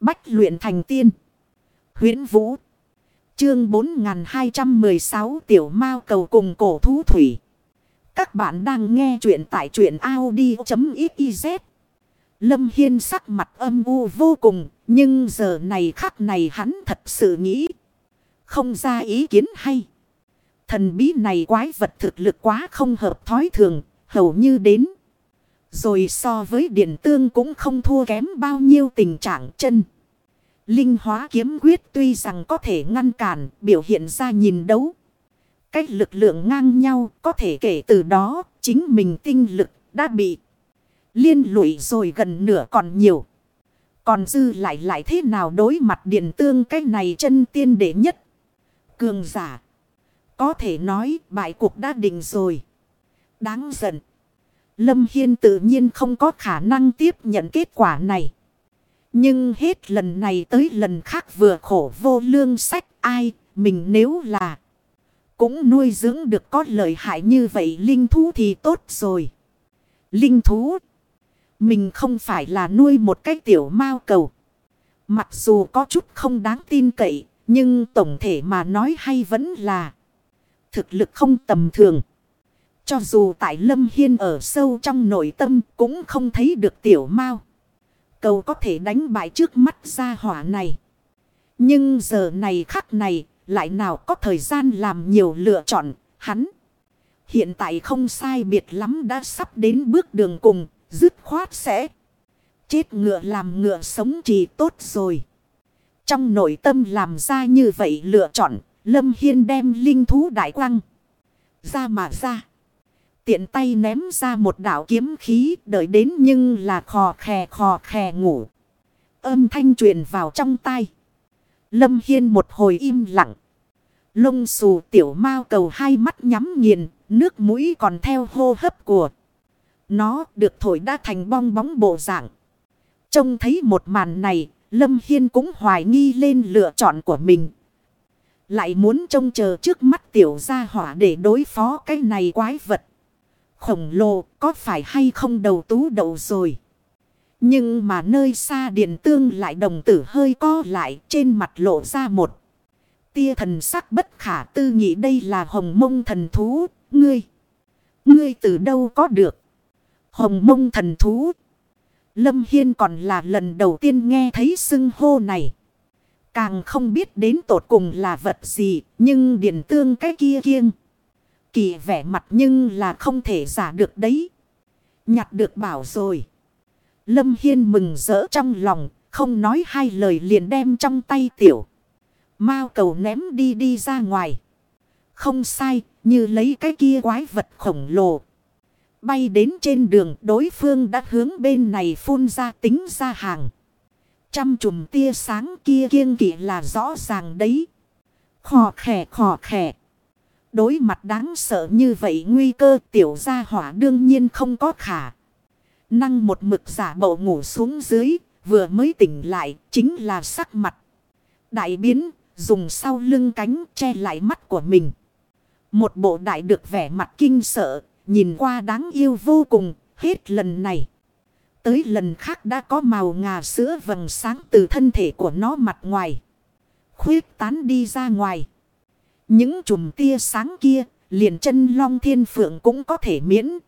Bách luyện thành tiên. huyễn Vũ. Chương 4216 Tiểu Mao cầu cùng cổ thú thủy. Các bạn đang nghe truyện tại truyện Audi.xyz. Lâm Hiên sắc mặt âm u vô cùng. Nhưng giờ này khắc này hắn thật sự nghĩ. Không ra ý kiến hay. Thần bí này quái vật thực lực quá không hợp thói thường. Hầu như đến. Rồi so với điện tương cũng không thua kém bao nhiêu tình trạng chân. Linh hóa kiếm quyết tuy rằng có thể ngăn cản, biểu hiện ra nhìn đấu. Cách lực lượng ngang nhau có thể kể từ đó, chính mình tinh lực đã bị liên lụy rồi gần nửa còn nhiều. Còn dư lại lại thế nào đối mặt điện tương cái này chân tiên đệ nhất. Cường giả. Có thể nói bại cuộc đã định rồi. Đáng giận. Lâm Hiên tự nhiên không có khả năng tiếp nhận kết quả này. Nhưng hết lần này tới lần khác vừa khổ vô lương sách ai, mình nếu là cũng nuôi dưỡng được có lợi hại như vậy linh thú thì tốt rồi. Linh thú, mình không phải là nuôi một cái tiểu mao cầu. Mặc dù có chút không đáng tin cậy, nhưng tổng thể mà nói hay vẫn là thực lực không tầm thường. Cho dù tại Lâm Hiên ở sâu trong nội tâm cũng không thấy được tiểu mao. Cầu có thể đánh bại trước mắt ra hỏa này. Nhưng giờ này khắc này lại nào có thời gian làm nhiều lựa chọn hắn. Hiện tại không sai biệt lắm đã sắp đến bước đường cùng, dứt khoát sẽ. Chết ngựa làm ngựa sống chỉ tốt rồi. Trong nội tâm làm ra như vậy lựa chọn, Lâm Hiên đem linh thú đại quăng. Ra mà ra. Tiện tay ném ra một đảo kiếm khí đợi đến nhưng là khò khè khò khè ngủ. Âm thanh truyền vào trong tay. Lâm Hiên một hồi im lặng. Lông xù tiểu mao cầu hai mắt nhắm nghiền, nước mũi còn theo hô hấp của. Nó được thổi đã thành bong bóng bộ dạng. Trông thấy một màn này, Lâm Hiên cũng hoài nghi lên lựa chọn của mình. Lại muốn trông chờ trước mắt tiểu gia hỏa để đối phó cái này quái vật khổng lồ có phải hay không đầu tú đầu rồi. Nhưng mà nơi xa điện tương lại đồng tử hơi co lại trên mặt lộ ra một. Tia thần sắc bất khả tư nghị đây là hồng mông thần thú, ngươi. Ngươi từ đâu có được? Hồng mông thần thú. Lâm Hiên còn là lần đầu tiên nghe thấy xưng hô này. Càng không biết đến tột cùng là vật gì, nhưng điện tương cái kia kiêng. Kỳ vẻ mặt nhưng là không thể giả được đấy. Nhặt được bảo rồi. Lâm Hiên mừng rỡ trong lòng, không nói hai lời liền đem trong tay tiểu. Mao cầu ném đi đi ra ngoài. Không sai, như lấy cái kia quái vật khổng lồ. Bay đến trên đường đối phương đã hướng bên này phun ra tính ra hàng. Trăm chùm tia sáng kia kiêng kỵ là rõ ràng đấy. Khò khẻ khò khẻ. Đối mặt đáng sợ như vậy nguy cơ tiểu gia hỏa đương nhiên không có khả. Năng một mực giả bộ ngủ xuống dưới, vừa mới tỉnh lại, chính là sắc mặt. Đại biến, dùng sau lưng cánh che lại mắt của mình. Một bộ đại được vẻ mặt kinh sợ, nhìn qua đáng yêu vô cùng, hết lần này. Tới lần khác đã có màu ngà sữa vầng sáng từ thân thể của nó mặt ngoài. Khuyết tán đi ra ngoài. Những chùm tia sáng kia, liền chân long thiên phượng cũng có thể miễn.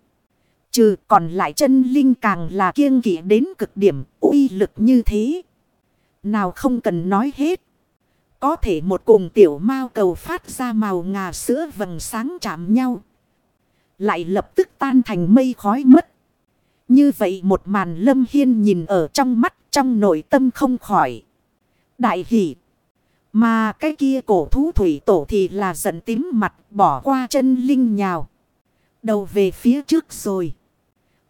Trừ còn lại chân linh càng là kiêng kỵ đến cực điểm, uy lực như thế. Nào không cần nói hết. Có thể một cùng tiểu mao cầu phát ra màu ngà sữa vầng sáng chạm nhau. Lại lập tức tan thành mây khói mất. Như vậy một màn lâm hiên nhìn ở trong mắt trong nội tâm không khỏi. Đại hỷ. Mà cái kia cổ thú thủy tổ thì là giận tím mặt bỏ qua chân linh nhào. Đầu về phía trước rồi.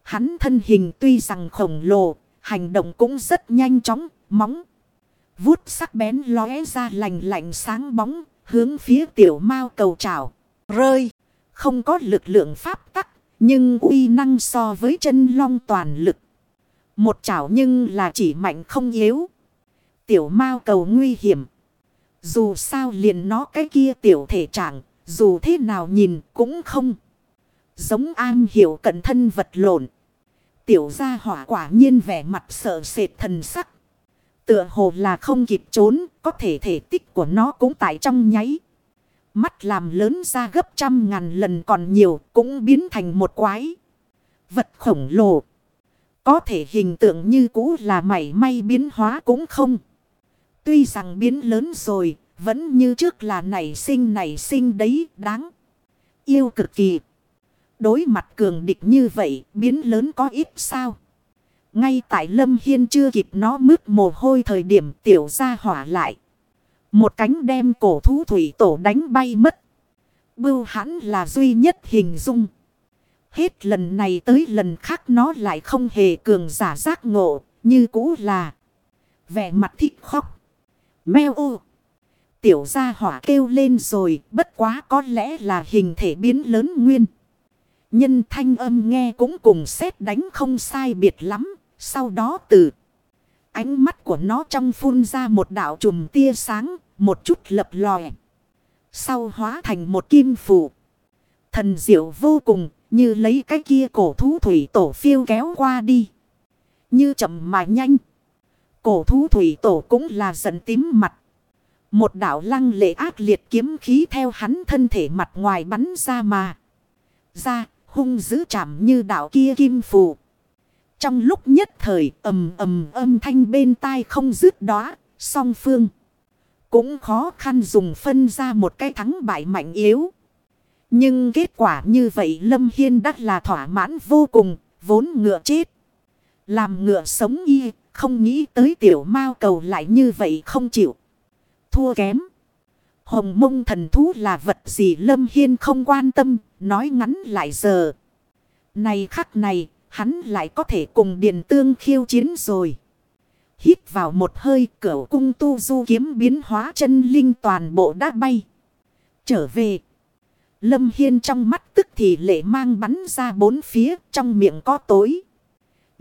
Hắn thân hình tuy rằng khổng lồ, hành động cũng rất nhanh chóng, móng. Vút sắc bén lóe ra lành lạnh sáng bóng, hướng phía tiểu mao cầu trào, rơi. Không có lực lượng pháp tắc, nhưng uy năng so với chân long toàn lực. Một chảo nhưng là chỉ mạnh không yếu. Tiểu mao cầu nguy hiểm. Dù sao liền nó cái kia tiểu thể trạng, dù thế nào nhìn cũng không. Giống an hiểu cận thân vật lộn. Tiểu gia hỏa quả nhiên vẻ mặt sợ sệt thần sắc. Tựa hồ là không kịp trốn, có thể thể tích của nó cũng tại trong nháy. Mắt làm lớn ra gấp trăm ngàn lần còn nhiều, cũng biến thành một quái. Vật khổng lồ. Có thể hình tượng như cũ là mảy may biến hóa cũng không. Tuy rằng biến lớn rồi, vẫn như trước là nảy sinh nảy sinh đấy đáng. Yêu cực kỳ. Đối mặt cường địch như vậy, biến lớn có ít sao? Ngay tại Lâm Hiên chưa kịp nó mướt mồ hôi thời điểm tiểu ra hỏa lại. Một cánh đem cổ thú thủy tổ đánh bay mất. Bưu hãn là duy nhất hình dung. Hết lần này tới lần khác nó lại không hề cường giả giác ngộ, như cũ là vẻ mặt thích khóc. Mèo ô! Tiểu gia hỏa kêu lên rồi, bất quá có lẽ là hình thể biến lớn nguyên. Nhân thanh âm nghe cũng cùng xét đánh không sai biệt lắm, sau đó từ ánh mắt của nó trong phun ra một đạo trùm tia sáng, một chút lập lòe. Sau hóa thành một kim phủ. Thần diệu vô cùng, như lấy cái kia cổ thú thủy tổ phiêu kéo qua đi. Như chậm mà nhanh. Cổ thú thủy tổ cũng là giận tím mặt. Một đạo lăng lệ ác liệt kiếm khí theo hắn thân thể mặt ngoài bắn ra mà. Ra, hung dữ chạm như đạo kia kim phù. Trong lúc nhất thời ầm ầm âm thanh bên tai không dứt đó, song phương. Cũng khó khăn dùng phân ra một cái thắng bại mạnh yếu. Nhưng kết quả như vậy Lâm Hiên đắc là thỏa mãn vô cùng, vốn ngựa chết. Làm ngựa sống y, không nghĩ tới tiểu mao cầu lại như vậy không chịu. Thua kém. Hồng mông thần thú là vật gì Lâm Hiên không quan tâm, nói ngắn lại giờ. Này khắc này, hắn lại có thể cùng Điền Tương khiêu chiến rồi. Hít vào một hơi cửa cung tu du kiếm biến hóa chân linh toàn bộ đã bay. Trở về. Lâm Hiên trong mắt tức thì lệ mang bắn ra bốn phía trong miệng có tối.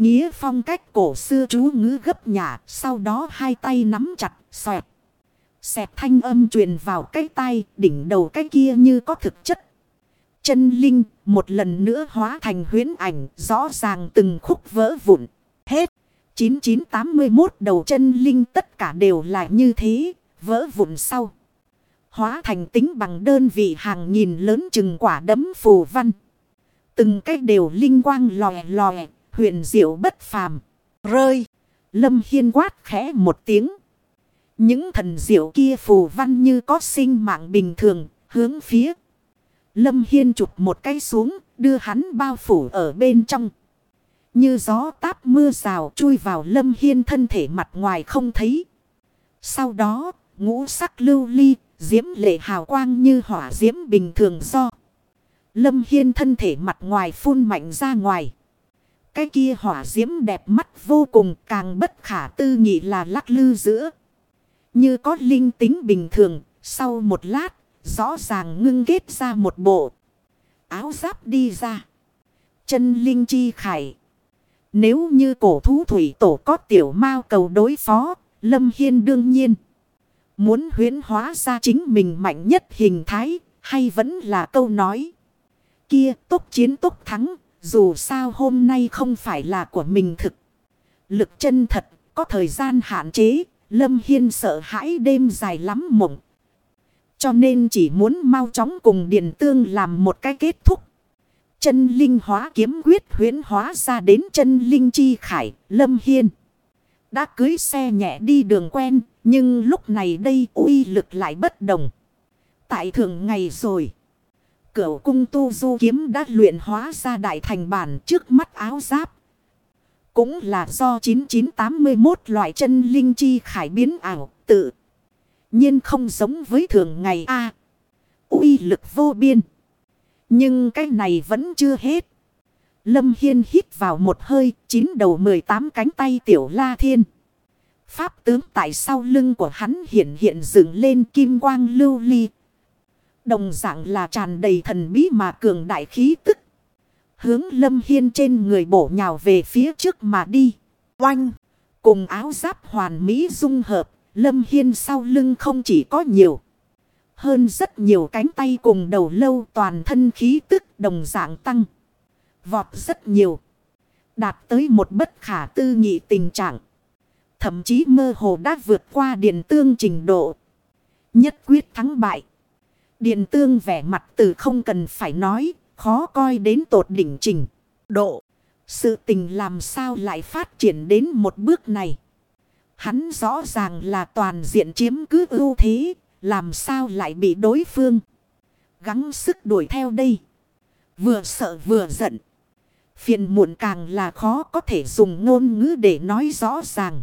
Nghĩa phong cách cổ xưa chú ngữ gấp nhà sau đó hai tay nắm chặt, xoẹt. Xẹt thanh âm truyền vào cái tay đỉnh đầu cái kia như có thực chất. Chân linh, một lần nữa hóa thành huyến ảnh, rõ ràng từng khúc vỡ vụn. Hết. 9981 đầu chân linh tất cả đều là như thế. Vỡ vụn sau. Hóa thành tính bằng đơn vị hàng nghìn lớn chừng quả đấm phù văn. Từng cái đều linh quang lòe lòe. Huyền diệu bất phàm. Rơi. Lâm Hiên quát khẽ một tiếng. Những thần diệu kia phù văn như có sinh mạng bình thường. Hướng phía. Lâm Hiên chụp một cái xuống, đưa hắn bao phủ ở bên trong. Như gió táp mưa rào chui vào Lâm Hiên thân thể mặt ngoài không thấy. Sau đó, ngũ sắc lưu ly, diễm lệ hào quang như hỏa diễm bình thường do. Lâm Hiên thân thể mặt ngoài phun mạnh ra ngoài. Cái kia hỏa diễm đẹp mắt vô cùng càng bất khả tư nghị là lắc lư giữa. Như có linh tính bình thường, sau một lát Rõ ràng ngưng kết ra một bộ. Áo giáp đi ra. Chân linh chi khải. Nếu như cổ thú thủy tổ có tiểu mao cầu đối phó. Lâm Hiên đương nhiên. Muốn huyến hóa ra chính mình mạnh nhất hình thái. Hay vẫn là câu nói. Kia tốt chiến tốt thắng. Dù sao hôm nay không phải là của mình thực. Lực chân thật. Có thời gian hạn chế. Lâm Hiên sợ hãi đêm dài lắm mộng. Cho nên chỉ muốn mau chóng cùng Điền Tương làm một cái kết thúc. Chân linh hóa kiếm quyết huyến hóa ra đến chân linh chi khải, lâm hiên. Đã cưới xe nhẹ đi đường quen, nhưng lúc này đây uy lực lại bất đồng. Tại thường ngày rồi. Cửu cung tu du kiếm đã luyện hóa ra đại thành bản trước mắt áo giáp. Cũng là do 9981 loại chân linh chi khải biến ảo tự nhiên không giống với thường ngày a uy lực vô biên. Nhưng cái này vẫn chưa hết. Lâm Hiên hít vào một hơi, chín đầu 18 cánh tay tiểu la thiên. Pháp tướng tại sau lưng của hắn hiện hiện dựng lên kim quang lưu ly. Đồng dạng là tràn đầy thần bí mà cường đại khí tức. Hướng Lâm Hiên trên người bổ nhào về phía trước mà đi. Oanh! Cùng áo giáp hoàn mỹ dung hợp, Lâm Hiên sau lưng không chỉ có nhiều. Hơn rất nhiều cánh tay cùng đầu lâu toàn thân khí tức đồng dạng tăng. Vọt rất nhiều. Đạt tới một bất khả tư nghị tình trạng. Thậm chí mơ hồ đã vượt qua điện tương trình độ. Nhất quyết thắng bại. Điện tương vẻ mặt từ không cần phải nói, khó coi đến tột đỉnh trình. Độ. Sự tình làm sao lại phát triển đến một bước này. Hắn rõ ràng là toàn diện chiếm cứ ưu thế, làm sao lại bị đối phương. Gắng sức đuổi theo đây. Vừa sợ vừa giận. Phiền muộn càng là khó có thể dùng ngôn ngữ để nói rõ ràng.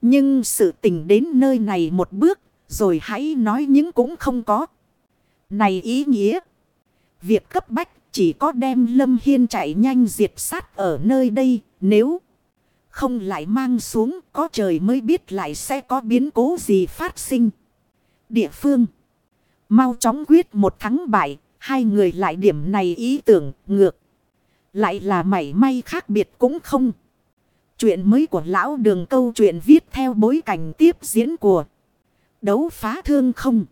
Nhưng sự tình đến nơi này một bước, rồi hãy nói những cũng không có. Này ý nghĩa. Việc cấp bách chỉ có đem Lâm Hiên chạy nhanh diệt sát ở nơi đây. Nếu không lại mang xuống, có trời mới biết lại sẽ có biến cố gì phát sinh. Địa phương. Mau chóng quyết một thắng bại. Hai người lại điểm này ý tưởng ngược. Lại là mảy may khác biệt cũng không. Chuyện mới của lão đường câu chuyện viết theo bối cảnh tiếp diễn của đấu phá thương không.